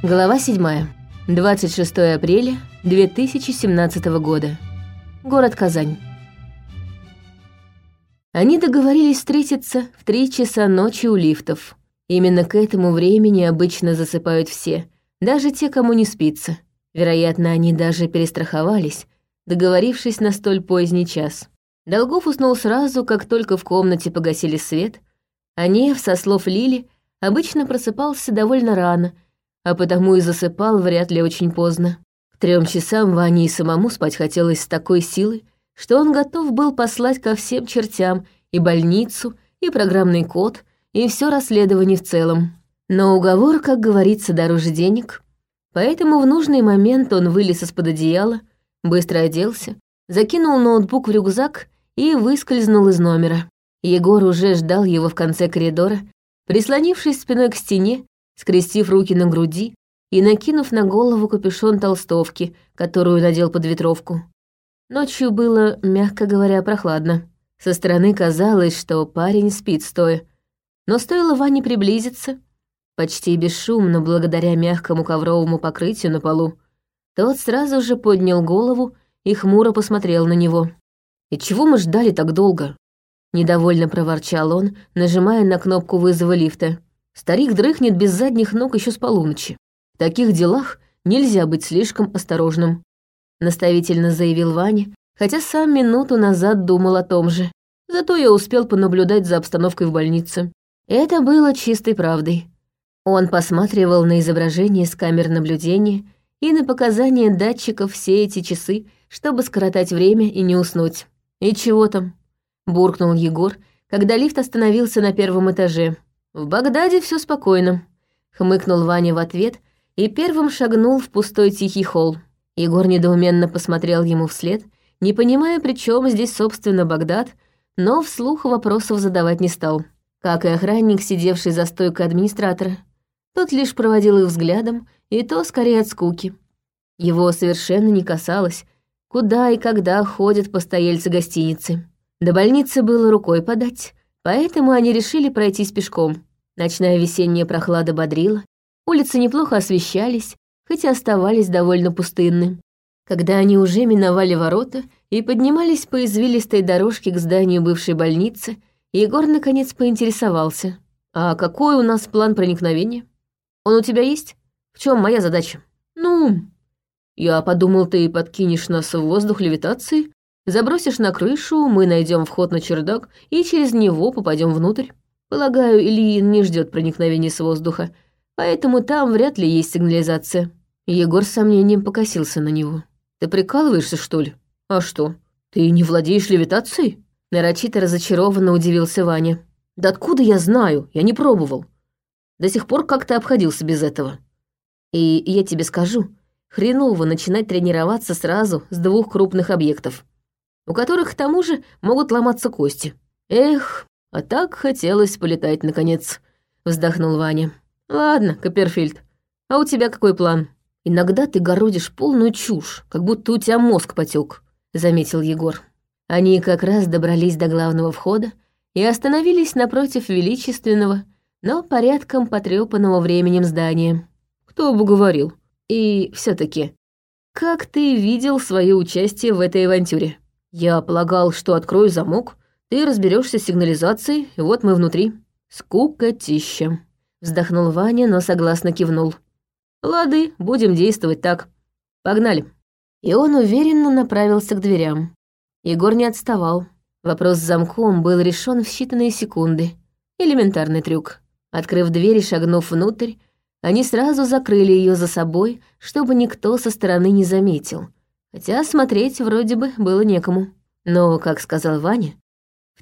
Глава 7. 26 апреля 2017 года. Город Казань. Они договорились встретиться в три часа ночи у лифтов. Именно к этому времени обычно засыпают все, даже те, кому не спится. Вероятно, они даже перестраховались, договорившись на столь поздний час. Долгов уснул сразу, как только в комнате погасили свет, а Нев, со слов Лили, обычно просыпался довольно рано — а потому и засыпал вряд ли очень поздно. К трем часам Ване и самому спать хотелось с такой силой, что он готов был послать ко всем чертям и больницу, и программный код, и все расследование в целом. Но уговор, как говорится, дороже денег. Поэтому в нужный момент он вылез из-под одеяла, быстро оделся, закинул ноутбук в рюкзак и выскользнул из номера. Егор уже ждал его в конце коридора, прислонившись спиной к стене скрестив руки на груди и накинув на голову капюшон толстовки, которую надел под ветровку. Ночью было, мягко говоря, прохладно. Со стороны казалось, что парень спит стоя. Но стоило Ване приблизиться, почти бесшумно, благодаря мягкому ковровому покрытию на полу, тот сразу же поднял голову и хмуро посмотрел на него. «И чего мы ждали так долго?» Недовольно проворчал он, нажимая на кнопку вызова лифта. Старик дрыхнет без задних ног еще с полуночи. В таких делах нельзя быть слишком осторожным», — наставительно заявил Ваня, хотя сам минуту назад думал о том же. Зато я успел понаблюдать за обстановкой в больнице. Это было чистой правдой. Он посматривал на изображение с камер наблюдения и на показания датчиков все эти часы, чтобы скоротать время и не уснуть. «И чего там?» — буркнул Егор, когда лифт остановился на первом этаже. «В Багдаде все спокойно», — хмыкнул Ваня в ответ и первым шагнул в пустой тихий холл. Егор недоуменно посмотрел ему вслед, не понимая, при чем здесь, собственно, Багдад, но вслух вопросов задавать не стал. Как и охранник, сидевший за стойкой администратора. Тот лишь проводил их взглядом, и то скорее от скуки. Его совершенно не касалось, куда и когда ходят постояльцы гостиницы. До больницы было рукой подать, Поэтому они решили пройтись пешком. Ночная весенняя прохлада бодрила, улицы неплохо освещались, хотя оставались довольно пустынны. Когда они уже миновали ворота и поднимались по извилистой дорожке к зданию бывшей больницы, Егор наконец поинтересовался. «А какой у нас план проникновения? Он у тебя есть? В чем моя задача?» «Ну...» «Я подумал, ты подкинешь нас в воздух левитацией, Забросишь на крышу, мы найдем вход на чердак и через него попадем внутрь. Полагаю, Ильин не ждет проникновения с воздуха, поэтому там вряд ли есть сигнализация». Егор с сомнением покосился на него. «Ты прикалываешься, что ли? А что, ты не владеешь левитацией?» Нарочито разочарованно удивился Ваня. «Да откуда я знаю? Я не пробовал. До сих пор как-то обходился без этого. И я тебе скажу, хреново начинать тренироваться сразу с двух крупных объектов у которых к тому же могут ломаться кости. Эх, а так хотелось полетать наконец, вздохнул Ваня. Ладно, Копперфильд, а у тебя какой план? Иногда ты городишь полную чушь, как будто у тебя мозг потек, заметил Егор. Они как раз добрались до главного входа и остановились напротив величественного, но порядком потрепанного временем здания. Кто бы говорил? И все таки как ты видел свое участие в этой авантюре? Я полагал, что открою замок, ты разберешься с сигнализацией, вот мы внутри. Скукотища. Вздохнул Ваня, но согласно кивнул. Лады, будем действовать так. Погнали. И он уверенно направился к дверям. Егор не отставал. Вопрос с замком был решен в считанные секунды. Элементарный трюк. Открыв дверь и шагнув внутрь, они сразу закрыли ее за собой, чтобы никто со стороны не заметил — Хотя смотреть вроде бы было некому. Но, как сказал Ваня,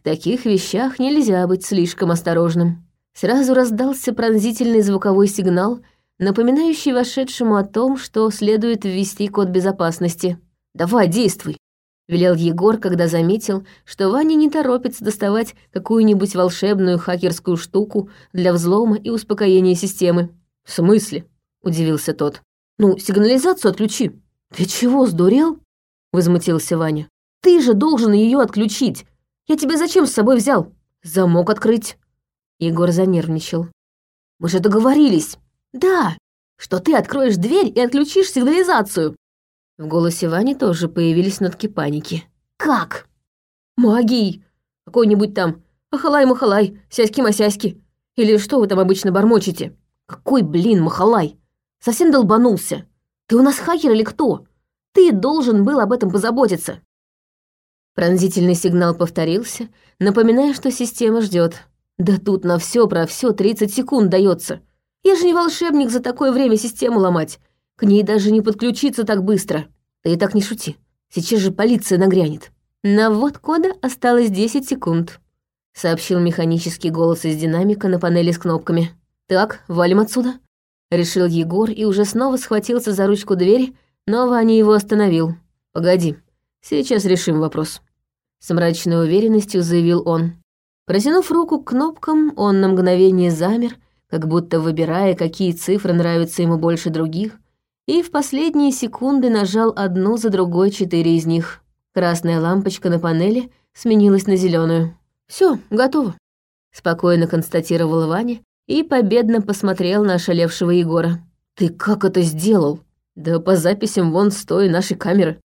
таких вещах нельзя быть слишком осторожным. Сразу раздался пронзительный звуковой сигнал, напоминающий вошедшему о том, что следует ввести код безопасности. «Давай, действуй!» — велел Егор, когда заметил, что Ваня не торопится доставать какую-нибудь волшебную хакерскую штуку для взлома и успокоения системы. «В смысле?» — удивился тот. «Ну, сигнализацию отключи», «Ты чего, сдурел?» — возмутился Ваня. «Ты же должен ее отключить. Я тебя зачем с собой взял? Замок открыть». Егор занервничал. «Мы же договорились». «Да, что ты откроешь дверь и отключишь сигнализацию!» В голосе Вани тоже появились нотки паники. «Как?» «Магией! Какой-нибудь там ахалай-махалай, сяськи-масяськи. Или что вы там обычно бормочете? Какой, блин, махалай? Совсем долбанулся. Ты у нас хакер или кто? Ты должен был об этом позаботиться». Пронзительный сигнал повторился, напоминая, что система ждет. Да тут на все про все 30 секунд дается. Я же не волшебник за такое время систему ломать. К ней даже не подключиться так быстро. И так не шути. Сейчас же полиция нагрянет. На ввод кода осталось 10 секунд, сообщил механический голос из динамика на панели с кнопками. Так, валим отсюда. Решил Егор и уже снова схватился за ручку двери, но Ваня его остановил. Погоди, сейчас решим вопрос. С мрачной уверенностью заявил он. Протянув руку к кнопкам, он на мгновение замер, как будто выбирая, какие цифры нравятся ему больше других, и в последние секунды нажал одну за другой четыре из них. Красная лампочка на панели сменилась на зеленую. Все, готово», — спокойно констатировал Ваня и победно посмотрел на ошалевшего Егора. «Ты как это сделал?» «Да по записям вон с той нашей камеры».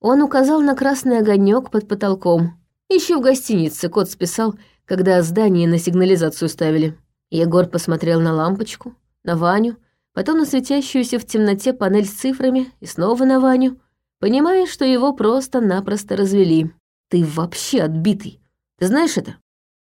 Он указал на красный огонек под потолком. Еще в гостинице кот списал, когда здание на сигнализацию ставили. Егор посмотрел на лампочку, на Ваню, потом на светящуюся в темноте панель с цифрами и снова на Ваню, понимая, что его просто-напросто развели. «Ты вообще отбитый. Ты знаешь это?»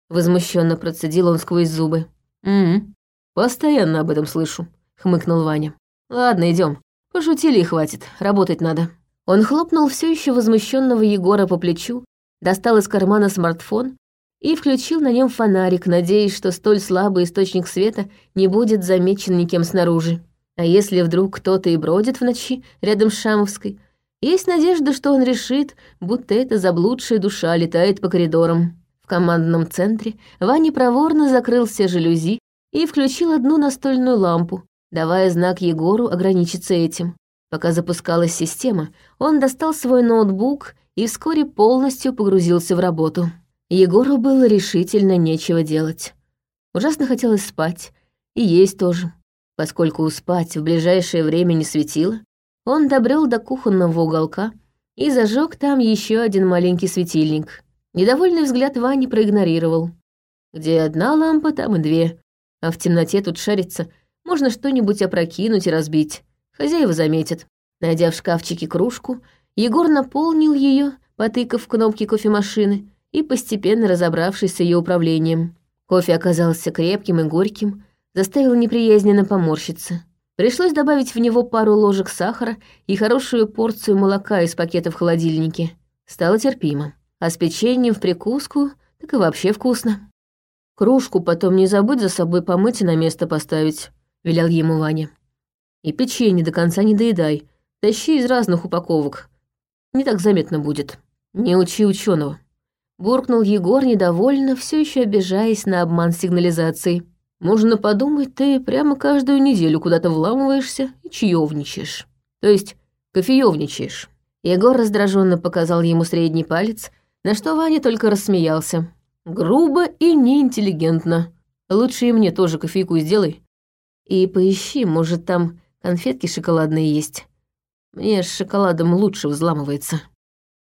Возмущенно процедил он сквозь зубы. «Угу. Постоянно об этом слышу», — хмыкнул Ваня. «Ладно, идем. Пошутили и хватит. Работать надо». Он хлопнул все еще возмущенного Егора по плечу, достал из кармана смартфон и включил на нем фонарик, надеясь, что столь слабый источник света не будет замечен никем снаружи. А если вдруг кто-то и бродит в ночи рядом с Шамовской, есть надежда, что он решит, будто эта заблудшая душа летает по коридорам. В командном центре Ваня проворно закрыл все жалюзи и включил одну настольную лампу, давая знак Егору ограничиться этим. Пока запускалась система, он достал свой ноутбук и вскоре полностью погрузился в работу. Егору было решительно нечего делать. Ужасно хотелось спать, и есть тоже. Поскольку спать в ближайшее время не светило, он добрел до кухонного уголка и зажег там еще один маленький светильник. Недовольный взгляд Вани проигнорировал. Где одна лампа, там и две. А в темноте тут шарится, можно что-нибудь опрокинуть и разбить. Хозяева заметят. Найдя в шкафчике кружку, Егор наполнил ее, потыкав кнопки кофемашины, и постепенно разобравшись с ее управлением. Кофе оказался крепким и горьким, заставил неприязненно поморщиться. Пришлось добавить в него пару ложек сахара и хорошую порцию молока из пакета в холодильнике. Стало терпимо. А с печеньем в прикуску так и вообще вкусно. «Кружку потом не забудь за собой помыть и на место поставить», — велел ему Ваня. «И печенье до конца не доедай. Тащи из разных упаковок. Не так заметно будет. Не учи ученого. Буркнул Егор недовольно, все еще обижаясь на обман сигнализации. «Можно подумать, ты прямо каждую неделю куда-то вламываешься и чаевничаешь. То есть кофеевничаешь». Егор раздраженно показал ему средний палец, на что Ваня только рассмеялся. «Грубо и неинтеллигентно. Лучше и мне тоже кофейку сделай. И поищи, может, там конфетки шоколадные есть. Мне с шоколадом лучше взламывается».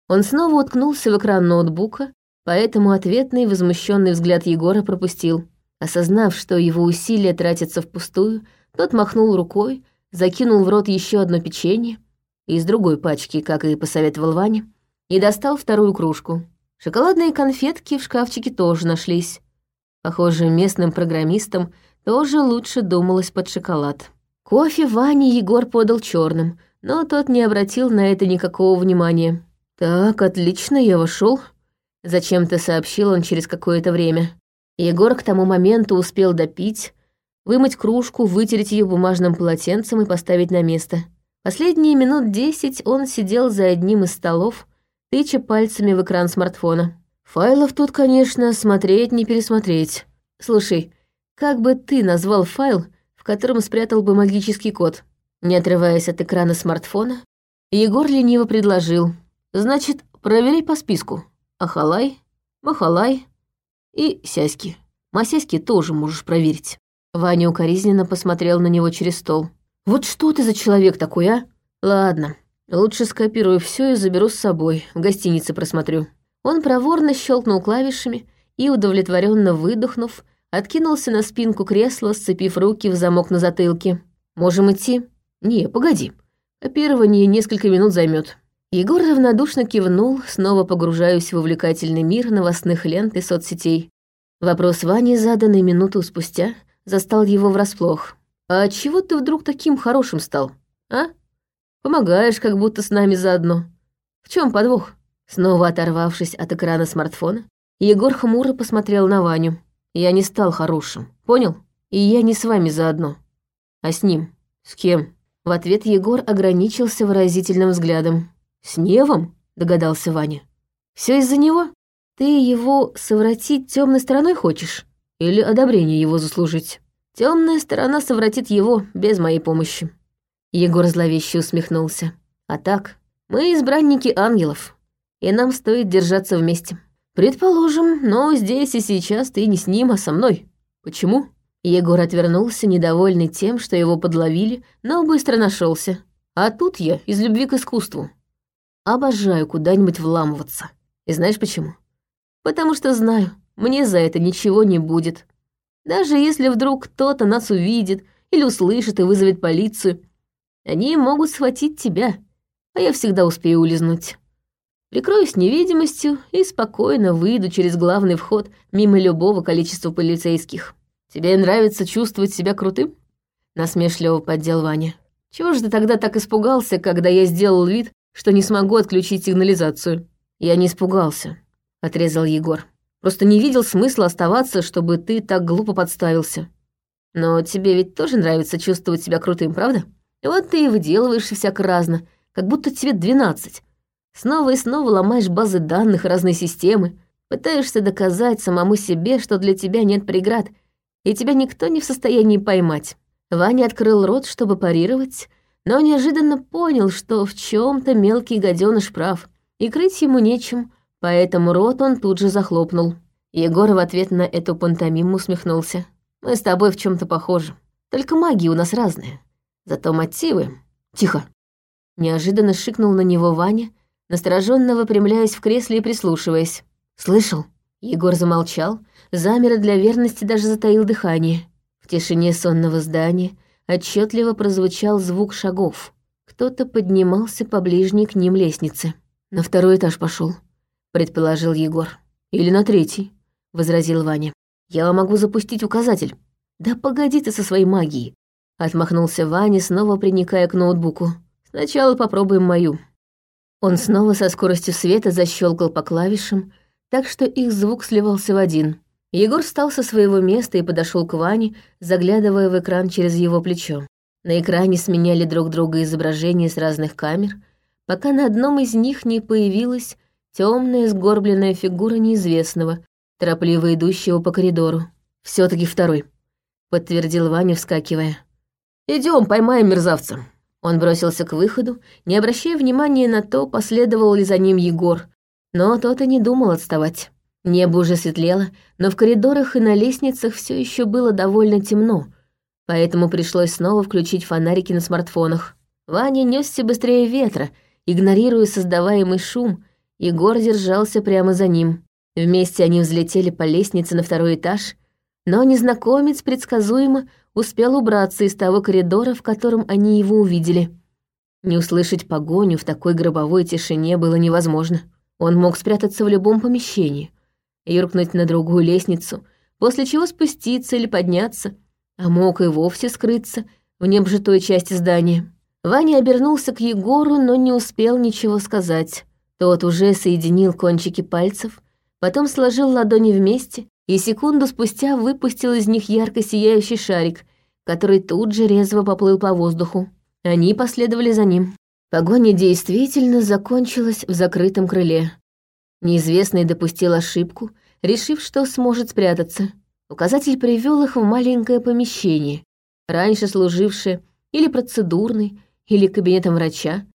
Он снова уткнулся в экран ноутбука, поэтому ответный возмущенный взгляд Егора пропустил. Осознав, что его усилия тратятся впустую, тот махнул рукой, закинул в рот еще одно печенье из другой пачки, как и посоветовал Ваня, и достал вторую кружку. Шоколадные конфетки в шкафчике тоже нашлись. Похоже, местным программистам тоже лучше думалось под шоколад. Кофе Ване Егор подал черным, но тот не обратил на это никакого внимания. «Так, отлично, я вошел, Зачем-то сообщил он через какое-то время. Егор к тому моменту успел допить, вымыть кружку, вытереть ее бумажным полотенцем и поставить на место. Последние минут десять он сидел за одним из столов, тыча пальцами в экран смартфона. Файлов тут, конечно, смотреть не пересмотреть. Слушай, как бы ты назвал файл, котором спрятал бы магический код? Не отрываясь от экрана смартфона, Егор лениво предложил. Значит, проверяй по списку. Ахалай, Махалай и Сяськи. Масяськи тоже можешь проверить. Ваня укоризненно посмотрел на него через стол. Вот что ты за человек такой, а? Ладно, лучше скопирую все и заберу с собой, в гостинице просмотрю». Он проворно щелкнул клавишами и, удовлетворенно выдохнув, откинулся на спинку кресла, сцепив руки в замок на затылке. «Можем идти?» «Не, погоди. Копирование несколько минут займет. Егор равнодушно кивнул, снова погружаясь в увлекательный мир новостных лент и соцсетей. Вопрос Вани, заданный минуту спустя, застал его врасплох. «А чего ты вдруг таким хорошим стал, а? Помогаешь, как будто с нами заодно. В чем подвох?» Снова оторвавшись от экрана смартфона, Егор хмуро посмотрел на Ваню. «Я не стал хорошим, понял? И я не с вами заодно, а с ним. С кем?» В ответ Егор ограничился выразительным взглядом. «С Невом?» — догадался Ваня. Все из-за него? Ты его совратить темной стороной хочешь? Или одобрение его заслужить? Темная сторона совратит его без моей помощи». Егор зловеще усмехнулся. «А так, мы избранники ангелов, и нам стоит держаться вместе. Предположим, но здесь и сейчас ты не с ним, а со мной. Почему?» Егор отвернулся, недовольный тем, что его подловили, но быстро нашелся. А тут я из любви к искусству. Обожаю куда-нибудь вламываться. И знаешь почему? Потому что знаю, мне за это ничего не будет. Даже если вдруг кто-то нас увидит или услышит и вызовет полицию, они могут схватить тебя, а я всегда успею улизнуть. Прикроюсь невидимостью и спокойно выйду через главный вход мимо любого количества полицейских. Тебе нравится чувствовать себя крутым? Насмешливо поддел Ваня. Чего же ты тогда так испугался, когда я сделал вид, что не смогу отключить сигнализацию. Я не испугался, отрезал Егор. Просто не видел смысла оставаться, чтобы ты так глупо подставился. Но тебе ведь тоже нравится чувствовать себя крутым, правда? Вот ты и выделываешься всяко разно, как будто тебе двенадцать. Снова и снова ломаешь базы данных разной системы, пытаешься доказать самому себе, что для тебя нет преград, и тебя никто не в состоянии поймать. Ваня открыл рот, чтобы парировать, но неожиданно понял, что в чем то мелкий гаденыш прав, и крыть ему нечем, поэтому рот он тут же захлопнул. Егор в ответ на эту пантомиму усмехнулся. «Мы с тобой в чем то похожи. Только магии у нас разные. Зато мотивы...» «Тихо!» Неожиданно шикнул на него Ваня, настороженно выпрямляясь в кресле и прислушиваясь. «Слышал?» Егор замолчал, замер и для верности даже затаил дыхание. В тишине сонного здания отчетливо прозвучал звук шагов. Кто-то поднимался по к ним лестнице. «На второй этаж пошел, предположил Егор. «Или на третий», — возразил Ваня. «Я могу запустить указатель». «Да погоди ты со своей магией», — отмахнулся Ваня, снова приникая к ноутбуку. «Сначала попробуем мою». Он снова со скоростью света защелкал по клавишам, так что их звук сливался в один. Егор встал со своего места и подошел к Ване, заглядывая в экран через его плечо. На экране сменяли друг друга изображения с разных камер, пока на одном из них не появилась темная сгорбленная фигура неизвестного, торопливо идущего по коридору. все таки второй», — подтвердил Ваня, вскакивая. Идем, поймаем мерзавца». Он бросился к выходу, не обращая внимания на то, последовал ли за ним Егор, но тот и не думал отставать. Небо уже светлело, но в коридорах и на лестницах все еще было довольно темно, поэтому пришлось снова включить фонарики на смартфонах. Ваня несся быстрее ветра, игнорируя создаваемый шум, Егор держался прямо за ним. Вместе они взлетели по лестнице на второй этаж, но незнакомец предсказуемо успел убраться из того коридора, в котором они его увидели. Не услышать погоню в такой гробовой тишине было невозможно. Он мог спрятаться в любом помещении, юркнуть на другую лестницу, после чего спуститься или подняться, а мог и вовсе скрыться в необжитой части здания. Ваня обернулся к Егору, но не успел ничего сказать. Тот уже соединил кончики пальцев, потом сложил ладони вместе и секунду спустя выпустил из них ярко сияющий шарик, который тут же резво поплыл по воздуху. Они последовали за ним. Погоня действительно закончилась в закрытом крыле. Неизвестный допустил ошибку, решив, что сможет спрятаться. Указатель привел их в маленькое помещение, раньше служившее или процедурной, или кабинетом врача,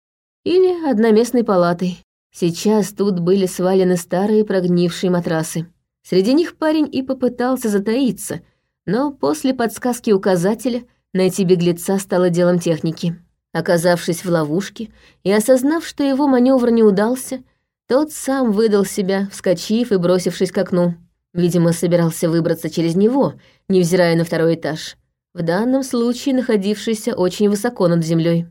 или одноместной палатой. Сейчас тут были свалены старые прогнившие матрасы. Среди них парень и попытался затаиться, но после подсказки указателя Найти беглеца стало делом техники. Оказавшись в ловушке и осознав, что его маневр не удался, тот сам выдал себя, вскочив и бросившись к окну. Видимо, собирался выбраться через него, невзирая на второй этаж, в данном случае находившийся очень высоко над землей.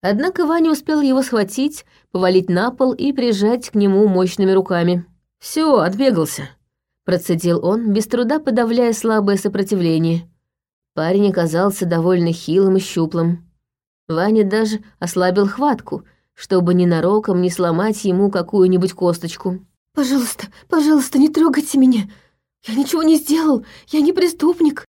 Однако Ваня успел его схватить, повалить на пол и прижать к нему мощными руками. Все, отбегался», — процедил он, без труда подавляя слабое сопротивление. Парень оказался довольно хилым и щуплым. Ваня даже ослабил хватку, чтобы ненароком не сломать ему какую-нибудь косточку. «Пожалуйста, пожалуйста, не трогайте меня! Я ничего не сделал, я не преступник!»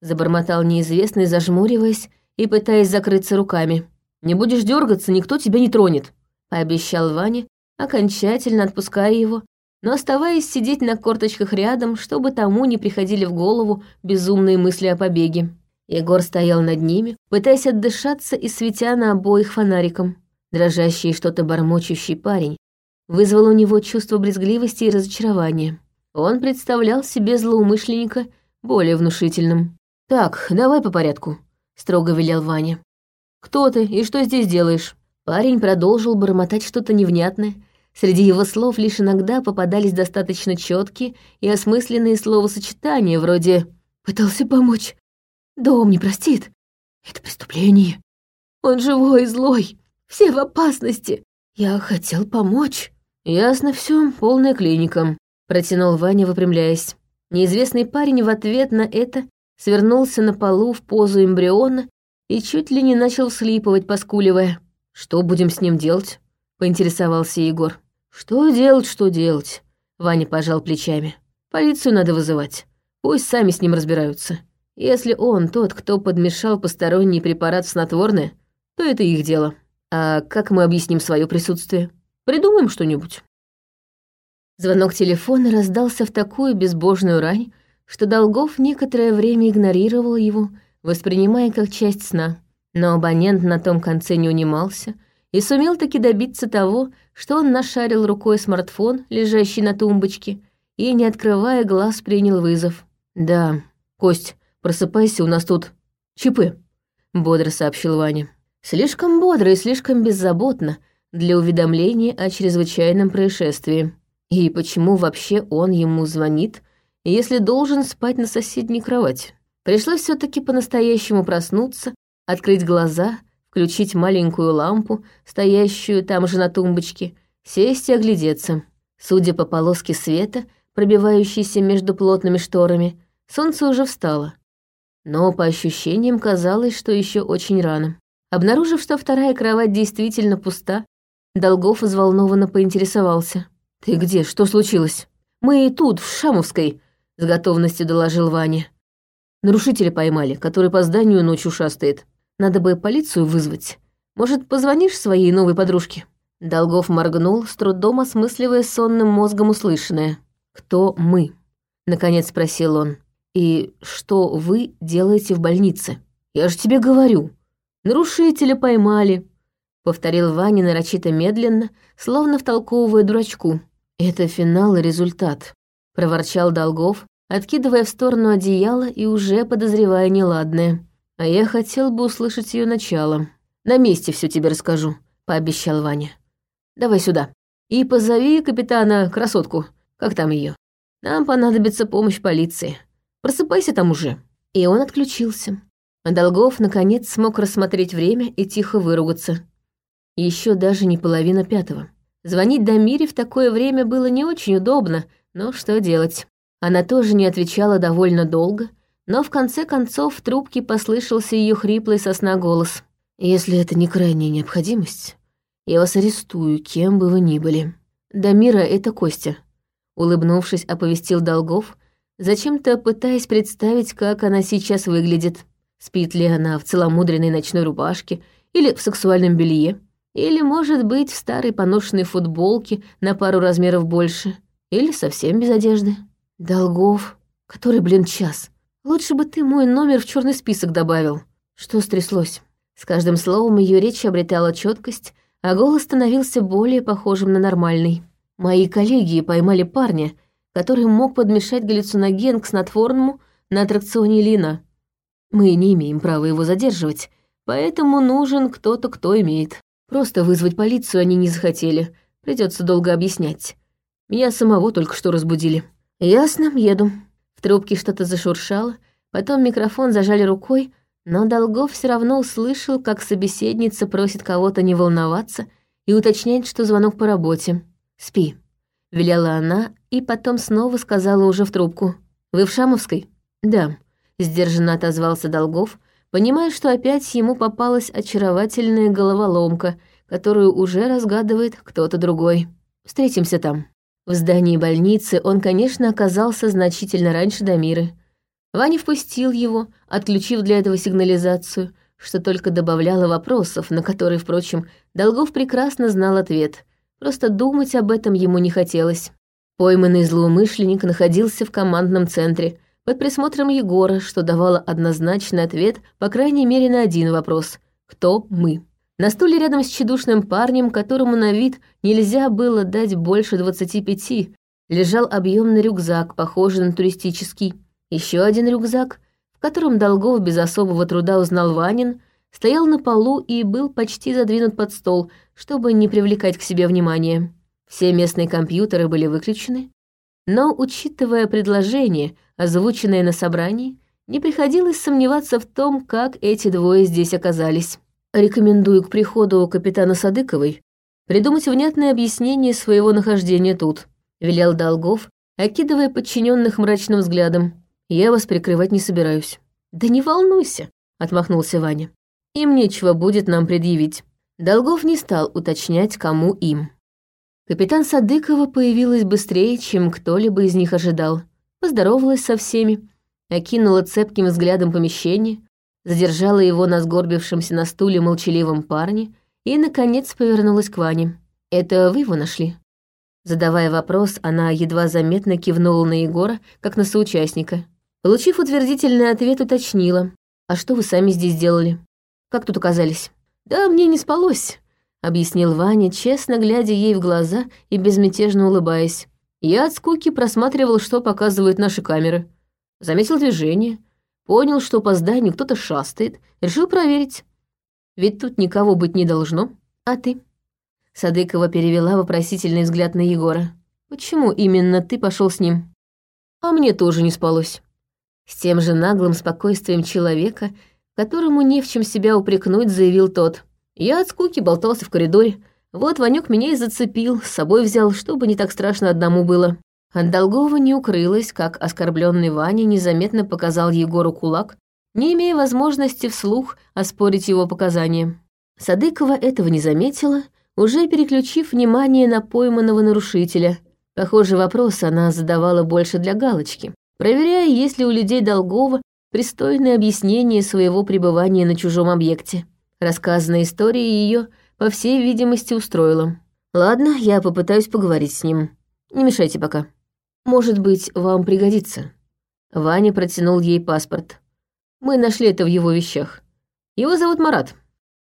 Забормотал неизвестный, зажмуриваясь и пытаясь закрыться руками. «Не будешь дергаться, никто тебя не тронет», — пообещал Ваня, окончательно отпуская его, но оставаясь сидеть на корточках рядом, чтобы тому не приходили в голову безумные мысли о побеге. Егор стоял над ними, пытаясь отдышаться и светя на обоих фонариком. Дрожащий что-то бормочущий парень вызвал у него чувство брезгливости и разочарования. Он представлял себе злоумышленника более внушительным. «Так, давай по порядку», — строго велел Ваня. «Кто ты и что здесь делаешь?» Парень продолжил бормотать что-то невнятное. Среди его слов лишь иногда попадались достаточно четкие и осмысленные словосочетания, вроде «пытался помочь», «дом не простит», «это преступление», «он живой и злой», «все в опасности», «я хотел помочь». «Ясно все, полная клиника», — протянул Ваня, выпрямляясь. Неизвестный парень в ответ на это свернулся на полу в позу эмбриона и чуть ли не начал вслипывать, поскуливая. «Что будем с ним делать?» — поинтересовался Егор. «Что делать, что делать?» — Ваня пожал плечами. «Полицию надо вызывать. Пусть сами с ним разбираются. Если он тот, кто подмешал посторонний препарат в снотворное, то это их дело. А как мы объясним свое присутствие? Придумаем что-нибудь». Звонок телефона раздался в такую безбожную рань, что Долгов некоторое время игнорировал его, воспринимая как часть сна. Но абонент на том конце не унимался и сумел таки добиться того, что он нашарил рукой смартфон, лежащий на тумбочке, и, не открывая глаз, принял вызов. «Да, Кость, просыпайся, у нас тут ЧП», — бодро сообщил Ваня. Слишком бодро и слишком беззаботно для уведомления о чрезвычайном происшествии. И почему вообще он ему звонит, если должен спать на соседней кровати? Пришлось все таки по-настоящему проснуться, открыть глаза, включить маленькую лампу, стоящую там же на тумбочке, сесть и оглядеться. Судя по полоске света, пробивающейся между плотными шторами, солнце уже встало. Но по ощущениям казалось, что еще очень рано. Обнаружив, что вторая кровать действительно пуста, Долгов взволнованно поинтересовался. «Ты где? Что случилось?» «Мы и тут, в Шамовской», — с готовностью доложил Ваня. Нарушителя поймали, который по зданию ночью шастает. Надо бы полицию вызвать. Может, позвонишь своей новой подружке?» Долгов моргнул, с трудом осмысливая сонным мозгом услышанное. «Кто мы?» — наконец спросил он. «И что вы делаете в больнице?» «Я же тебе говорю. Нарушителя поймали», — повторил Ваня нарочито медленно, словно втолковывая дурачку. «Это финал и результат», — проворчал Долгов, откидывая в сторону одеяло и уже подозревая неладное. А я хотел бы услышать ее начало. На месте все тебе расскажу, пообещал Ваня. Давай сюда. И позови капитана красотку. Как там ее? Нам понадобится помощь полиции. Просыпайся там уже. И он отключился. Долгов, наконец, смог рассмотреть время и тихо выругаться. Еще даже не половина пятого. Звонить Дамире в такое время было не очень удобно, но что делать? Она тоже не отвечала довольно долго, но в конце концов в трубке послышался ее хриплый сосна голос. «Если это не крайняя необходимость, я вас арестую, кем бы вы ни были. Дамира — это Костя», — улыбнувшись, оповестил Долгов, зачем-то пытаясь представить, как она сейчас выглядит. Спит ли она в целомудренной ночной рубашке или в сексуальном белье, или, может быть, в старой поношенной футболке на пару размеров больше, или совсем без одежды. Долгов. Который, блин, час? Лучше бы ты мой номер в черный список добавил. Что стряслось? С каждым словом ее речь обретала четкость, а голос становился более похожим на нормальный. Мои коллеги поймали парня, который мог подмешать галлюциноген к снотворному на аттракционе Лина. Мы не имеем права его задерживать, поэтому нужен кто-то, кто имеет. Просто вызвать полицию они не захотели, придется долго объяснять. Меня самого только что разбудили. Ясно, еду. В трубке что-то зашуршало, потом микрофон зажали рукой, но Долгов все равно услышал, как собеседница просит кого-то не волноваться и уточняет, что звонок по работе. «Спи», — велела она, и потом снова сказала уже в трубку. «Вы в Шамовской?» «Да», — сдержанно отозвался Долгов, понимая, что опять ему попалась очаровательная головоломка, которую уже разгадывает кто-то другой. «Встретимся там». В здании больницы он, конечно, оказался значительно раньше Дамиры. Ваня впустил его, отключив для этого сигнализацию, что только добавляло вопросов, на которые, впрочем, Долгов прекрасно знал ответ. Просто думать об этом ему не хотелось. Пойманный злоумышленник находился в командном центре, под присмотром Егора, что давало однозначный ответ, по крайней мере, на один вопрос «Кто мы?». На стуле рядом с чедушным парнем, которому на вид нельзя было дать больше двадцати пяти, лежал объемный рюкзак, похожий на туристический. Еще один рюкзак, в котором Долгов без особого труда узнал Ванин, стоял на полу и был почти задвинут под стол, чтобы не привлекать к себе внимания. Все местные компьютеры были выключены, но, учитывая предложение, озвученное на собрании, не приходилось сомневаться в том, как эти двое здесь оказались. Рекомендую к приходу капитана Садыковой придумать внятное объяснение своего нахождения тут, велел Долгов, окидывая подчиненных мрачным взглядом. Я вас прикрывать не собираюсь». «Да не волнуйся», — отмахнулся Ваня. «Им нечего будет нам предъявить». Долгов не стал уточнять, кому им. Капитан Садыкова появилась быстрее, чем кто-либо из них ожидал. Поздоровалась со всеми, окинула цепким взглядом помещение, задержала его на сгорбившемся на стуле молчаливом парне и, наконец, повернулась к Ване. «Это вы его нашли?» Задавая вопрос, она едва заметно кивнула на Егора, как на соучастника. Получив утвердительный ответ, уточнила. «А что вы сами здесь делали? Как тут оказались?» «Да мне не спалось», — объяснил Ваня, честно глядя ей в глаза и безмятежно улыбаясь. «Я от скуки просматривал, что показывают наши камеры. Заметил движение, понял, что по зданию кто-то шастает, решил проверить. Ведь тут никого быть не должно. А ты?» Садыкова перевела вопросительный взгляд на Егора. «Почему именно ты пошел с ним?» «А мне тоже не спалось». С тем же наглым спокойствием человека, которому не в чем себя упрекнуть, заявил тот. Я от скуки болтался в коридоре. Вот Ванёк меня и зацепил, с собой взял, чтобы не так страшно одному было. От Долгова не укрылось, как оскорбленный Ваня незаметно показал Егору кулак, не имея возможности вслух оспорить его показания. Садыкова этого не заметила, уже переключив внимание на пойманного нарушителя. Похоже, вопрос она задавала больше для галочки проверяя, есть ли у людей Долгова пристойное объяснение своего пребывания на чужом объекте. Рассказанная история ее, по всей видимости, устроила. «Ладно, я попытаюсь поговорить с ним. Не мешайте пока. Может быть, вам пригодится». Ваня протянул ей паспорт. «Мы нашли это в его вещах. Его зовут Марат».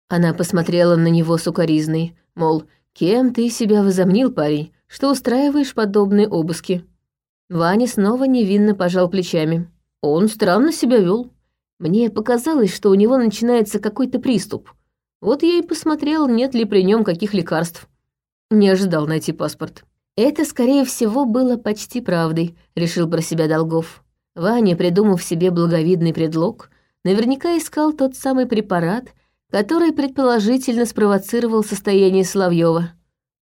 Она посмотрела на него сукоризной, мол, «Кем ты себя возомнил, парень, что устраиваешь подобные обыски?» Ваня снова невинно пожал плечами. Он странно себя вел. Мне показалось, что у него начинается какой-то приступ. Вот я и посмотрел, нет ли при нем каких лекарств. Не ожидал найти паспорт. Это, скорее всего, было почти правдой, решил про себя Долгов. Ваня, придумав себе благовидный предлог, наверняка искал тот самый препарат, который предположительно спровоцировал состояние Соловьева.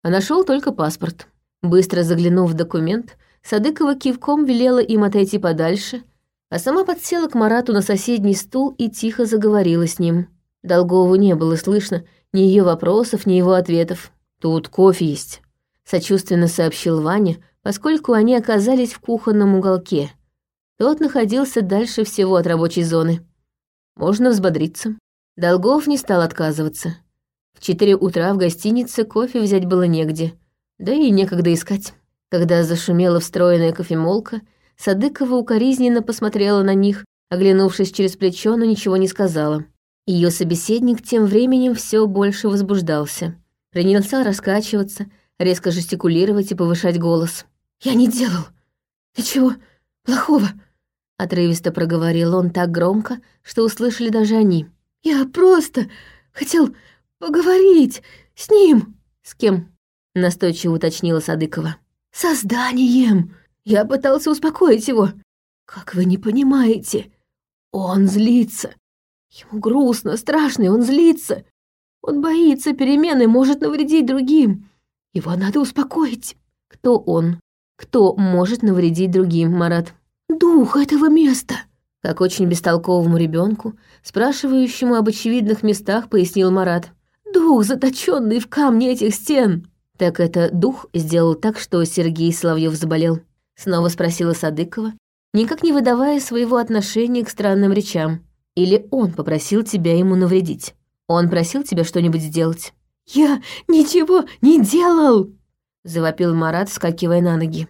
А нашел только паспорт. Быстро заглянув в документ, Садыкова кивком велела им отойти подальше, а сама подсела к Марату на соседний стул и тихо заговорила с ним. Долгову не было слышно ни ее вопросов, ни его ответов. «Тут кофе есть», — сочувственно сообщил Ваня, поскольку они оказались в кухонном уголке. Тот находился дальше всего от рабочей зоны. Можно взбодриться. Долгов не стал отказываться. В четыре утра в гостинице кофе взять было негде, да и некогда искать. Когда зашумела встроенная кофемолка, Садыкова укоризненно посмотрела на них, оглянувшись через плечо, но ничего не сказала. Ее собеседник тем временем все больше возбуждался. Принялся раскачиваться, резко жестикулировать и повышать голос. «Я не делал! Ничего плохого! Отрывисто проговорил он так громко, что услышали даже они. «Я просто хотел поговорить с ним». «С кем?» — настойчиво уточнила Садыкова. «Созданием! Я пытался успокоить его. Как вы не понимаете, он злится. Ему грустно, страшно, и он злится. Он боится перемены, может навредить другим. Его надо успокоить. Кто он? Кто может навредить другим, Марат? Дух этого места. Как очень бестолковому ребенку, спрашивающему об очевидных местах, пояснил Марат. Дух, заточенный в камне этих стен. Так это дух сделал так, что Сергей Соловьев заболел? Снова спросила Садыкова, никак не выдавая своего отношения к странным речам. Или он попросил тебя ему навредить? Он просил тебя что-нибудь сделать? «Я ничего не делал!» — завопил Марат, вскакивая на ноги.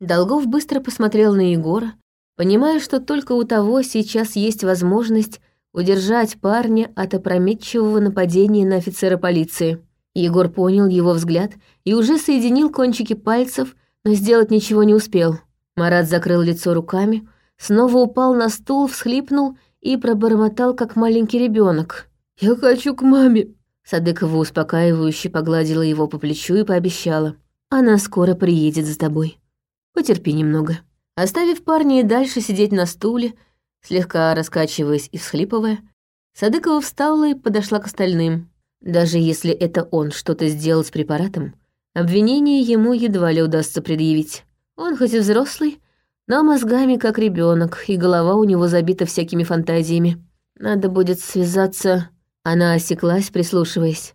Долгов быстро посмотрел на Егора, понимая, что только у того сейчас есть возможность удержать парня от опрометчивого нападения на офицера полиции. Егор понял его взгляд и уже соединил кончики пальцев, но сделать ничего не успел. Марат закрыл лицо руками, снова упал на стул, всхлипнул и пробормотал, как маленький ребенок. «Я хочу к маме». Садыкова успокаивающе погладила его по плечу и пообещала. «Она скоро приедет за тобой. Потерпи немного». Оставив парня дальше сидеть на стуле, слегка раскачиваясь и всхлипывая, Садыкова встала и подошла к остальным. Даже если это он что-то сделал с препаратом, обвинение ему едва ли удастся предъявить. Он хоть и взрослый, но мозгами как ребенок, и голова у него забита всякими фантазиями. Надо будет связаться она осеклась, прислушиваясь.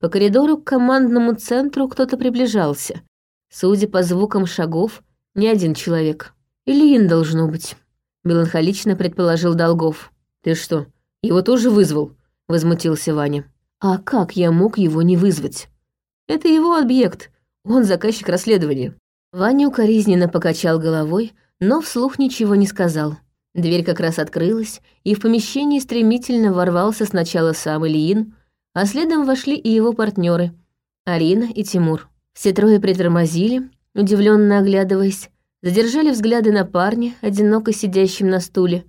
По коридору к командному центру кто-то приближался. Судя по звукам шагов, не один человек. Ильин должно быть. Меланхолично предположил Долгов. «Ты что, его тоже вызвал?» — возмутился Ваня. «А как я мог его не вызвать? Это его объект, он заказчик расследования». Ваня укоризненно покачал головой, но вслух ничего не сказал. Дверь как раз открылась, и в помещении стремительно ворвался сначала сам Ильин, а следом вошли и его партнеры Арина и Тимур. Все трое притормозили, удивленно оглядываясь, задержали взгляды на парня, одиноко сидящим на стуле,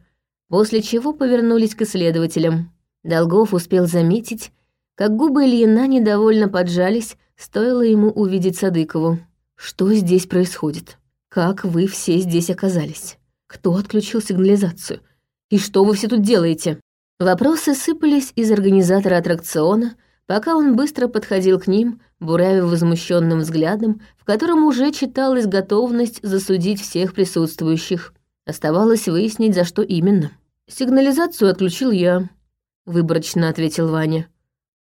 после чего повернулись к исследователям. Долгов успел заметить, как губы Ильина недовольно поджались, стоило ему увидеть Садыкову. «Что здесь происходит? Как вы все здесь оказались?» Кто отключил сигнализацию? И что вы все тут делаете? Вопросы сыпались из организатора аттракциона, пока он быстро подходил к ним, буравив возмущенным взглядом, в котором уже читалась готовность засудить всех присутствующих. Оставалось выяснить, за что именно. «Сигнализацию отключил я», — выборочно ответил Ваня.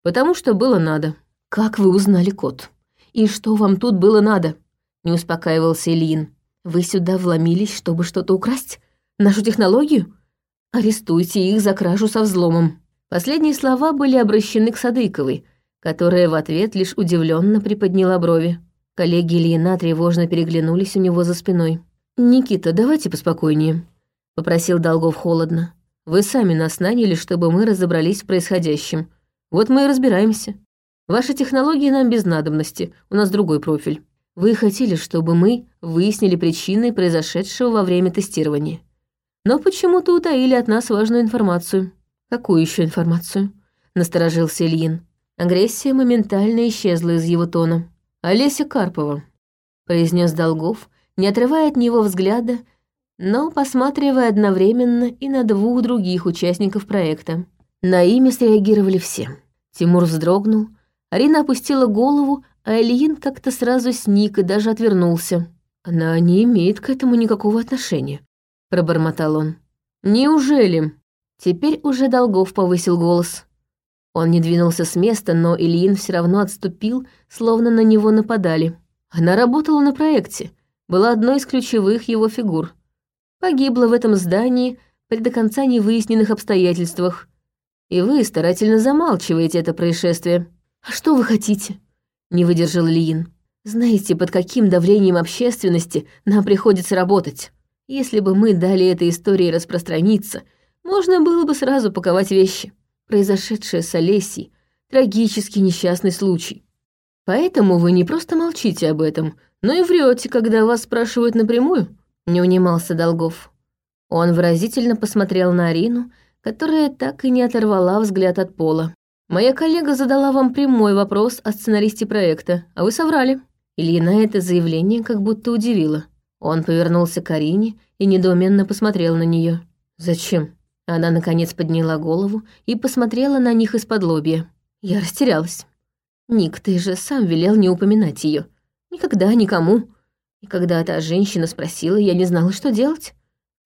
«Потому что было надо». «Как вы узнали код? И что вам тут было надо?» — не успокаивался Ильин. Вы сюда вломились, чтобы что-то украсть? Нашу технологию? Арестуйте их за кражу со взломом». Последние слова были обращены к Садыковой, которая в ответ лишь удивленно приподняла брови. Коллеги Ильина тревожно переглянулись у него за спиной. «Никита, давайте поспокойнее», — попросил Долгов холодно. «Вы сами нас наняли, чтобы мы разобрались в происходящем. Вот мы и разбираемся. Ваши технологии нам без надобности, у нас другой профиль». Вы хотели, чтобы мы выяснили причины произошедшего во время тестирования. Но почему-то утаили от нас важную информацию. Какую еще информацию? Насторожился Ильин. Агрессия моментально исчезла из его тона. Олеся Карпова, произнес Долгов, не отрывая от него взгляда, но посматривая одновременно и на двух других участников проекта. На имя среагировали все. Тимур вздрогнул, Арина опустила голову, а Ильин как-то сразу сник и даже отвернулся. «Она не имеет к этому никакого отношения», — пробормотал он. «Неужели?» Теперь уже Долгов повысил голос. Он не двинулся с места, но Ильин все равно отступил, словно на него нападали. Она работала на проекте, была одной из ключевых его фигур. Погибла в этом здании при до конца невыясненных обстоятельствах. И вы старательно замалчиваете это происшествие. А что вы хотите? Не выдержал Ильин. Знаете, под каким давлением общественности нам приходится работать? Если бы мы дали этой истории распространиться, можно было бы сразу паковать вещи. Произошедшее с Олесей — трагический несчастный случай. Поэтому вы не просто молчите об этом, но и врете, когда вас спрашивают напрямую, — не унимался Долгов. Он выразительно посмотрел на Арину, которая так и не оторвала взгляд от пола. «Моя коллега задала вам прямой вопрос о сценаристе проекта, а вы соврали». Ильина это заявление как будто удивило. Он повернулся к Арине и недоуменно посмотрел на нее. «Зачем?» Она, наконец, подняла голову и посмотрела на них из-под лобья. Я растерялась. «Ник, ты же сам велел не упоминать ее. Никогда, никому. И когда та женщина спросила, я не знала, что делать.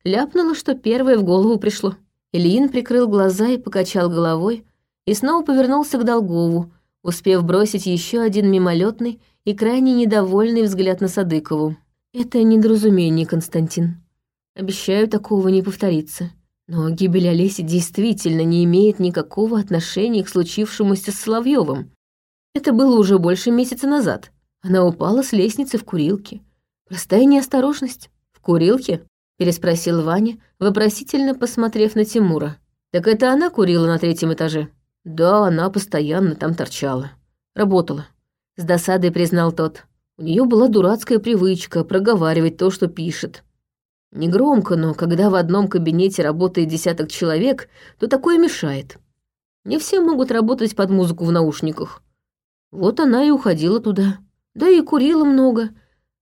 Ляпнула, что первое в голову пришло. Ильин прикрыл глаза и покачал головой, и снова повернулся к Долгову, успев бросить еще один мимолетный и крайне недовольный взгляд на Садыкову. «Это недоразумение, Константин. Обещаю, такого не повторится. Но гибель Олеси действительно не имеет никакого отношения к случившемуся с Соловьевым. Это было уже больше месяца назад. Она упала с лестницы в курилке. Простая неосторожность. В курилке? Переспросил Ваня, вопросительно посмотрев на Тимура. Так это она курила на третьем этаже? Да, она постоянно там торчала. Работала. С досадой признал тот. У нее была дурацкая привычка проговаривать то, что пишет. Негромко, но когда в одном кабинете работает десяток человек, то такое мешает. Не все могут работать под музыку в наушниках. Вот она и уходила туда. Да и курила много.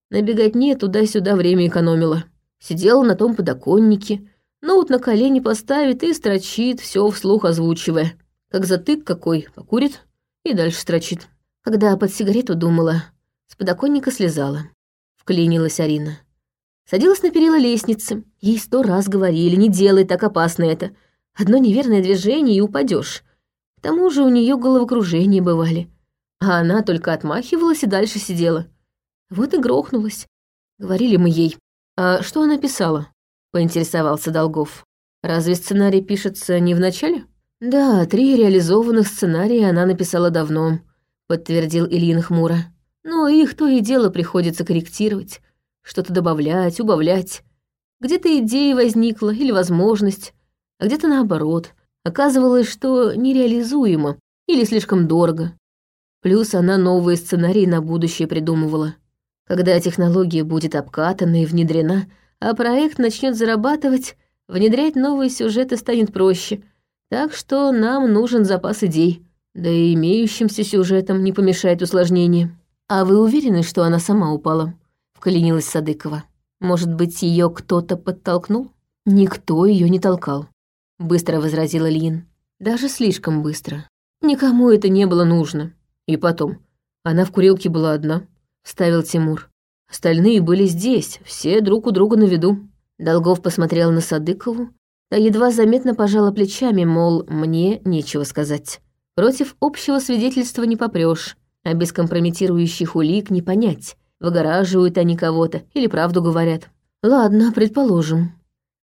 На беготне туда-сюда время экономила. Сидела на том подоконнике, ноут на колени поставит и строчит, все вслух озвучивая. Как затык какой, покурит и дальше строчит. Когда под сигарету думала, с подоконника слезала. Вклинилась Арина. Садилась на перила лестницы. Ей сто раз говорили, не делай, так опасно это. Одно неверное движение и упадешь. К тому же у нее головокружения бывали. А она только отмахивалась и дальше сидела. Вот и грохнулась. Говорили мы ей. А что она писала? Поинтересовался Долгов. Разве сценарий пишется не в начале? Да, три реализованных сценария она написала давно, подтвердил Ильин хмуро. Но их то и дело приходится корректировать что-то добавлять, убавлять. Где-то идея возникла или возможность, а где-то наоборот. Оказывалось, что нереализуемо или слишком дорого. Плюс она новые сценарии на будущее придумывала. Когда технология будет обкатана и внедрена, а проект начнет зарабатывать, внедрять новые сюжеты станет проще. Так что нам нужен запас идей. Да и имеющимся сюжетам не помешает усложнение. А вы уверены, что она сама упала? вклинилась Садыкова. Может быть, ее кто-то подтолкнул? Никто ее не толкал, быстро возразил Ильин. Даже слишком быстро. Никому это не было нужно. И потом, она в курилке была одна, вставил Тимур. Остальные были здесь, все друг у друга на виду. Долгов посмотрел на Садыкову, едва заметно пожала плечами, мол, мне нечего сказать. Против общего свидетельства не попрёшь, а без компрометирующих улик не понять, Выгораживают они кого-то или правду говорят. Ладно, предположим.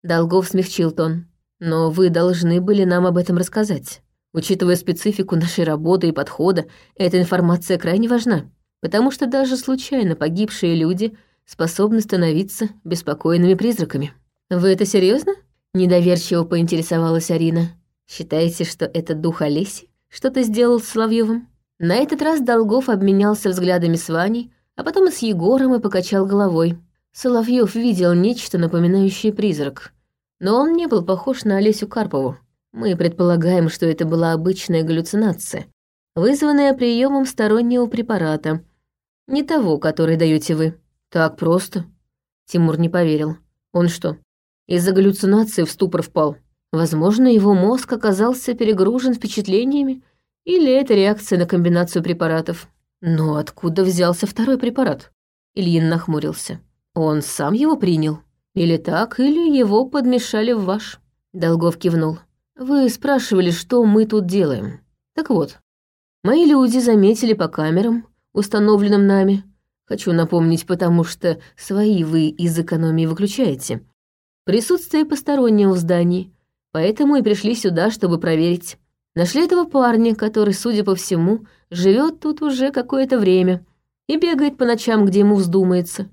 Долгов смягчил тон. Но вы должны были нам об этом рассказать. Учитывая специфику нашей работы и подхода, эта информация крайне важна, потому что даже случайно погибшие люди способны становиться беспокойными призраками. Вы это серьезно? Недоверчиво поинтересовалась Арина. Считаете, что этот дух Олеси что-то сделал с Соловьевым? На этот раз Долгов обменялся взглядами с Ваней, а потом и с Егором и покачал головой. Соловьев видел нечто напоминающее призрак, но он не был похож на Олесю Карпову. Мы предполагаем, что это была обычная галлюцинация, вызванная приемом стороннего препарата, не того, который даете вы. Так просто. Тимур не поверил. Он что, из-за галлюцинации в ступор впал? Возможно, его мозг оказался перегружен впечатлениями, или это реакция на комбинацию препаратов. Но откуда взялся второй препарат? Ильин нахмурился. Он сам его принял? Или так, или его подмешали в ваш? Долгов кивнул. Вы спрашивали, что мы тут делаем. Так вот, мои люди заметили по камерам, установленным нами. Хочу напомнить, потому что свои вы из экономии выключаете. Присутствие постороннего в здании, поэтому и пришли сюда, чтобы проверить. Нашли этого парня, который, судя по всему, живет тут уже какое-то время и бегает по ночам, где ему вздумается.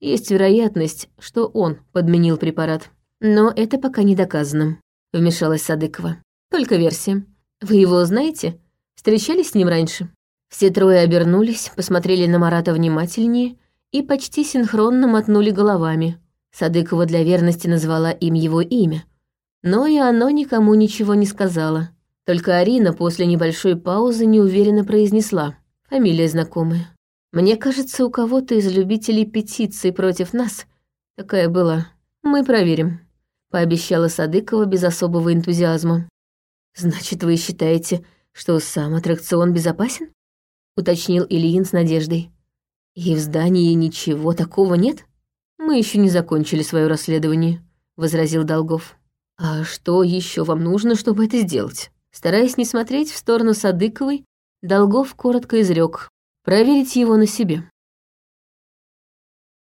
Есть вероятность, что он подменил препарат. Но это пока не доказано, вмешалась Садыкова. Только версия. Вы его знаете? Встречались с ним раньше? Все трое обернулись, посмотрели на Марата внимательнее и почти синхронно мотнули головами. Садыкова для верности назвала им его имя. Но и оно никому ничего не сказала. Только Арина после небольшой паузы неуверенно произнесла. Фамилия знакомая. Мне кажется, у кого-то из любителей петиции против нас такая была. Мы проверим, пообещала Садыкова без особого энтузиазма. Значит, вы считаете, что сам аттракцион безопасен? уточнил Ильин с надеждой. И в здании ничего такого нет? Мы еще не закончили свое расследование, возразил Долгов. А что еще вам нужно, чтобы это сделать? Стараясь не смотреть в сторону Садыковой, Долгов коротко изрек: проверить его на себе.